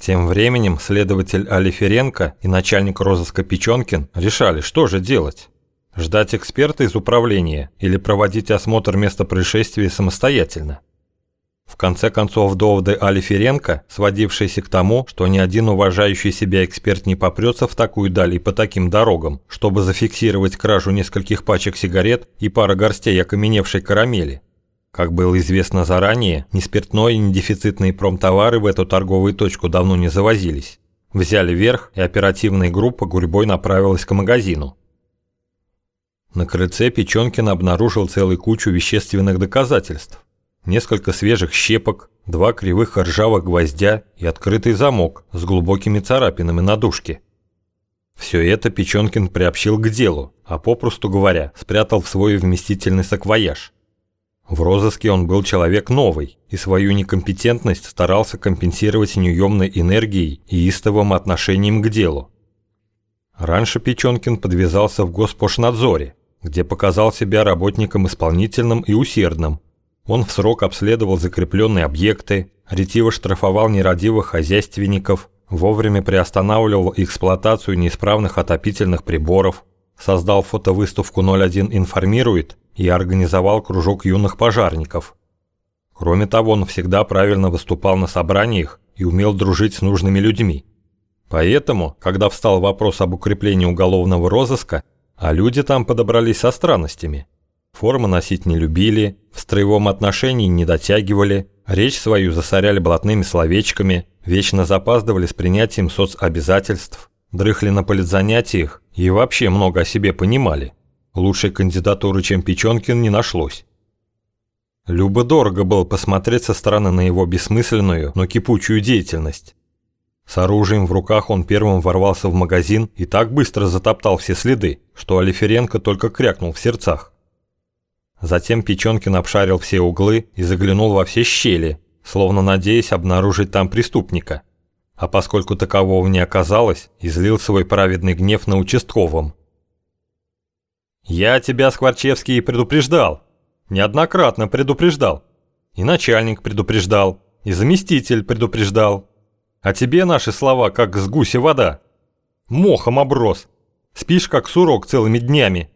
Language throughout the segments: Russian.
Тем временем следователь Алиференко и начальник розыска Печенкин решали, что же делать. Ждать эксперта из управления или проводить осмотр места происшествия самостоятельно. В конце концов, доводы Алиференко, сводившиеся к тому, что ни один уважающий себя эксперт не попрется в такую даль и по таким дорогам, чтобы зафиксировать кражу нескольких пачек сигарет и пара горстей окаменевшей карамели. Как было известно заранее, ни спиртное, ни дефицитные промтовары в эту торговую точку давно не завозились. Взяли верх, и оперативная группа гурьбой направилась к магазину. На крыльце Печенкин обнаружил целую кучу вещественных доказательств несколько свежих щепок, два кривых ржавых гвоздя и открытый замок с глубокими царапинами на дужке. Все это Печенкин приобщил к делу, а попросту говоря, спрятал в свой вместительный саквояж. В розыске он был человек новый и свою некомпетентность старался компенсировать неуемной энергией и истовым отношением к делу. Раньше Печенкин подвязался в Госпошнадзоре, где показал себя работником исполнительным и усердным, он в срок обследовал закрепленные объекты, ретиво штрафовал нерадивых хозяйственников, вовремя приостанавливал эксплуатацию неисправных отопительных приборов, создал фотовыставку 01 «Информирует» и организовал кружок юных пожарников. Кроме того, он всегда правильно выступал на собраниях и умел дружить с нужными людьми. Поэтому, когда встал вопрос об укреплении уголовного розыска, а люди там подобрались со странностями – Формы носить не любили, в строевом отношении не дотягивали, речь свою засоряли блатными словечками, вечно запаздывали с принятием соцобязательств, дрыхли на политзанятиях и вообще много о себе понимали. Лучшей кандидатуры, чем Печенкин, не нашлось. Любо-дорого было посмотреть со стороны на его бессмысленную, но кипучую деятельность. С оружием в руках он первым ворвался в магазин и так быстро затоптал все следы, что Алиференко только крякнул в сердцах. Затем Печенкин обшарил все углы и заглянул во все щели, словно надеясь обнаружить там преступника. А поскольку такового не оказалось, излил свой праведный гнев на участковом. «Я тебя, Скворчевский, предупреждал. Неоднократно предупреждал. И начальник предупреждал, и заместитель предупреждал. А тебе наши слова, как с гуся вода. Мохом оброс. Спишь, как сурок, целыми днями.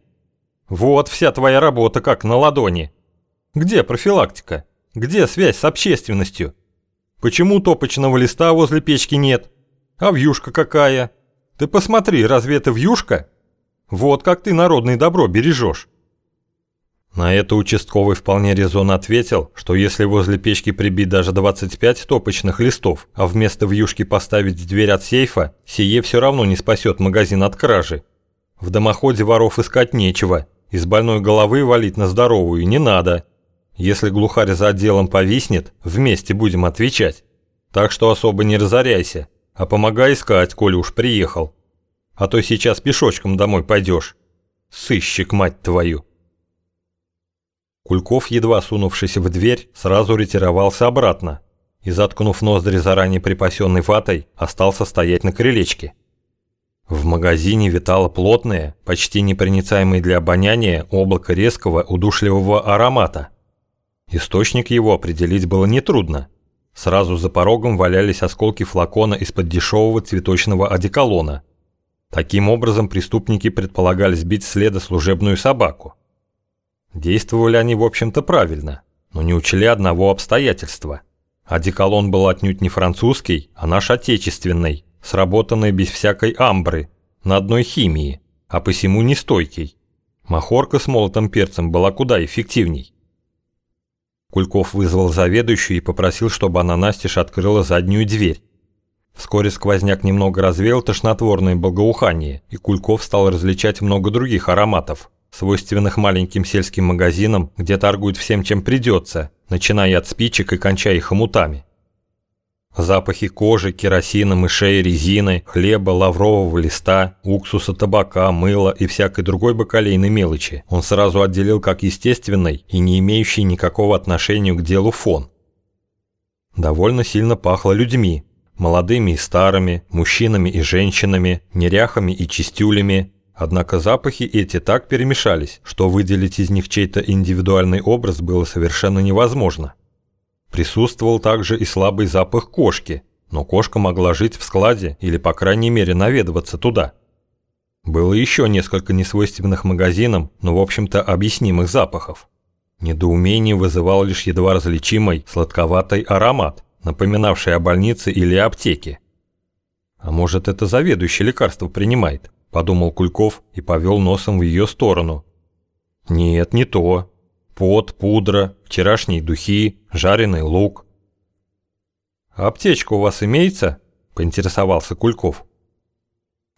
Вот вся твоя работа как на ладони. Где профилактика? Где связь с общественностью? Почему топочного листа возле печки нет? А вьюшка какая? Ты посмотри, разве это вьюшка? Вот как ты народное добро бережешь. На это участковый вполне резонно ответил, что если возле печки прибить даже 25 топочных листов, а вместо вьюшки поставить дверь от сейфа, сие все равно не спасет магазин от кражи. В дымоходе воров искать нечего, из больной головы валить на здоровую не надо. Если глухарь за отделом повиснет, вместе будем отвечать. Так что особо не разоряйся, а помогай искать, коли уж приехал. А то сейчас пешочком домой пойдешь. Сыщик, мать твою. Кульков, едва сунувшись в дверь, сразу ретировался обратно и, заткнув ноздри заранее припасенной ватой, остался стоять на крылечке. В магазине витало плотное, почти непроницаемое для обоняния облако резкого удушливого аромата. Источник его определить было нетрудно. Сразу за порогом валялись осколки флакона из-под дешевого цветочного одеколона. Таким образом преступники предполагали сбить следа служебную собаку. Действовали они, в общем-то, правильно, но не учли одного обстоятельства. Одеколон был отнюдь не французский, а наш отечественный, сработанный без всякой амбры, на одной химии, а посему нестойкий. Махорка с молотым перцем была куда эффективней. Кульков вызвал заведующую и попросил, чтобы она настежь открыла заднюю дверь. Вскоре сквозняк немного развеял тошнотворное благоухание, и Кульков стал различать много других ароматов, свойственных маленьким сельским магазинам, где торгуют всем, чем придется, начиная от спичек и кончая хомутами. Запахи кожи, керосина, мышей, резины, хлеба, лаврового листа, уксуса, табака, мыла и всякой другой бакалейной мелочи он сразу отделил как естественный и не имеющий никакого отношения к делу фон. Довольно сильно пахло людьми, молодыми и старыми, мужчинами и женщинами, неряхами и чистюлями, однако запахи эти так перемешались, что выделить из них чей-то индивидуальный образ было совершенно невозможно. Присутствовал также и слабый запах кошки, но кошка могла жить в складе или, по крайней мере, наведываться туда. Было еще несколько несвойственных магазинам, но, в общем-то, объяснимых запахов. Недоумение вызывал лишь едва различимый сладковатый аромат, напоминавший о больнице или аптеке. «А может, это заведующий лекарство принимает?» – подумал Кульков и повел носом в ее сторону. «Нет, не то. Пот, пудра, вчерашние духи, жареный лук». «Аптечка у вас имеется?» – поинтересовался Кульков.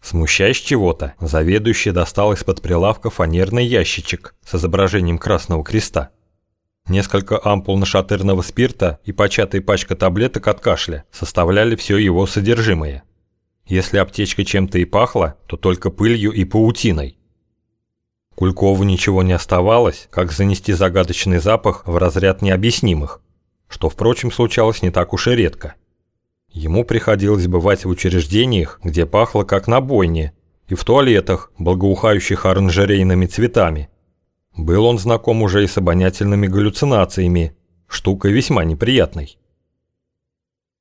Смущаясь чего-то, заведующий достал из-под прилавка фанерный ящичек с изображением Красного Креста. Несколько ампул нашатырного спирта и початая пачка таблеток от кашля составляли все его содержимое. Если аптечка чем-то и пахла, то только пылью и паутиной. Кулькову ничего не оставалось, как занести загадочный запах в разряд необъяснимых, что, впрочем, случалось не так уж и редко. Ему приходилось бывать в учреждениях, где пахло как на бойне, и в туалетах, благоухающих оранжерейными цветами – был он знаком уже и с обонятельными галлюцинациями, штукой весьма неприятной.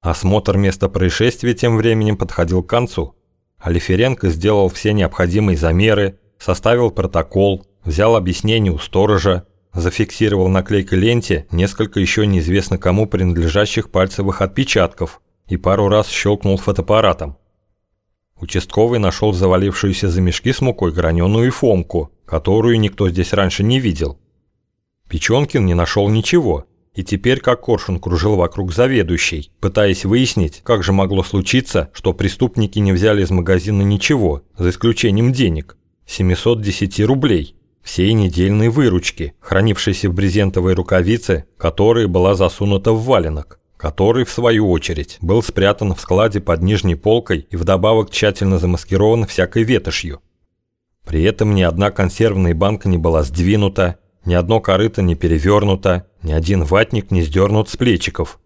Осмотр места происшествия тем временем подходил к концу. Алиференко сделал все необходимые замеры, составил протокол, взял объяснение у сторожа, зафиксировал на клейкой ленте несколько еще неизвестно кому принадлежащих пальцевых отпечатков и пару раз щелкнул фотоаппаратом. Участковый нашел завалившуюся за мешки с мукой граненую фомку, которую никто здесь раньше не видел. Печенкин не нашел ничего, и теперь как коршун кружил вокруг заведующей, пытаясь выяснить, как же могло случиться, что преступники не взяли из магазина ничего, за исключением денег, 710 рублей, всей недельной выручки, хранившейся в брезентовой рукавице, которая была засунута в валенок который, в свою очередь, был спрятан в складе под нижней полкой и вдобавок тщательно замаскирован всякой ветошью. При этом ни одна консервная банка не была сдвинута, ни одно корыто не перевернуто, ни один ватник не сдернут с плечиков.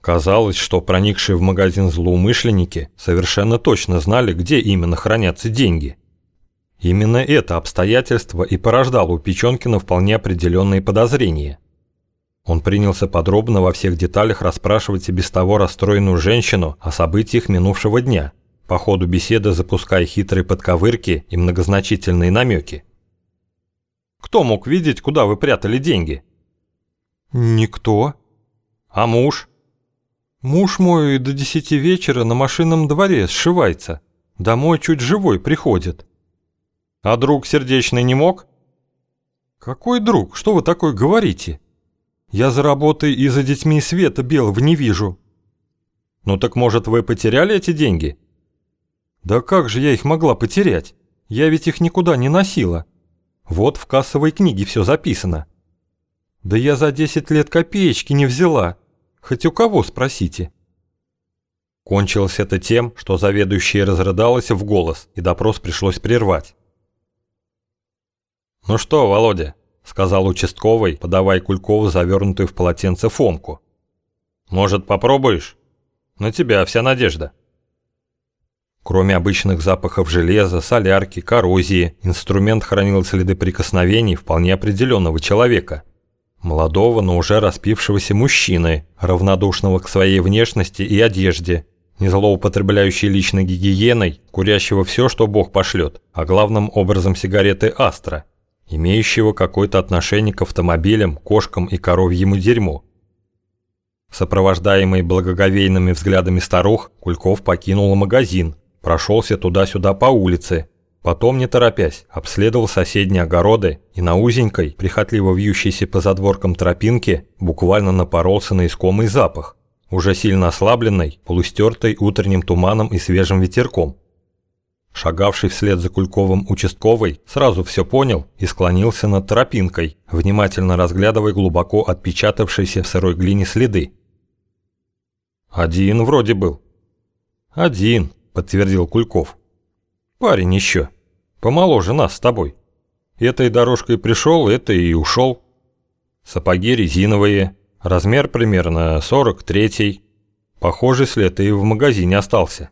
Казалось, что проникшие в магазин злоумышленники совершенно точно знали, где именно хранятся деньги. Именно это обстоятельство и порождало у Печенкина вполне определенные подозрения – он принялся подробно во всех деталях расспрашивать и без того расстроенную женщину о событиях минувшего дня, по ходу беседы запуская хитрые подковырки и многозначительные намеки. «Кто мог видеть, куда вы прятали деньги?» «Никто». «А муж?» «Муж мой до десяти вечера на машинном дворе сшивается. Домой чуть живой приходит». «А друг сердечный не мог?» «Какой друг? Что вы такое говорите?» Я за работой и за детьми света белого не вижу». «Ну так, может, вы потеряли эти деньги?» «Да как же я их могла потерять? Я ведь их никуда не носила. Вот в кассовой книге все записано». «Да я за 10 лет копеечки не взяла. Хоть у кого спросите». Кончилось это тем, что заведующая разрыдалась в голос, и допрос пришлось прервать. «Ну что, Володя, сказал участковый, подавая Кулькову завернутую в полотенце Фомку. «Может, попробуешь? На тебя вся надежда». Кроме обычных запахов железа, солярки, коррозии, инструмент хранил следы прикосновений вполне определенного человека. Молодого, но уже распившегося мужчины, равнодушного к своей внешности и одежде, не злоупотребляющий личной гигиеной, курящего все, что Бог пошлет, а главным образом сигареты «Астра», имеющего какое-то отношение к автомобилям, кошкам и коровьему дерьму. Сопровождаемый благоговейными взглядами старух, Кульков покинул магазин, прошелся туда-сюда по улице, потом, не торопясь, обследовал соседние огороды и на узенькой, прихотливо вьющейся по задворкам тропинке, буквально напоролся на искомый запах, уже сильно ослабленный, полустертой утренним туманом и свежим ветерком. Шагавший вслед за Кульковым участковый сразу все понял и склонился над тропинкой, внимательно разглядывая глубоко отпечатавшиеся в сырой глине следы. «Один вроде был». «Один», — подтвердил Кульков. «Парень еще. Помоложе нас с тобой. Этой дорожкой пришел, это и ушел. Сапоги резиновые, размер примерно 43-й. Похожий след и в магазине остался».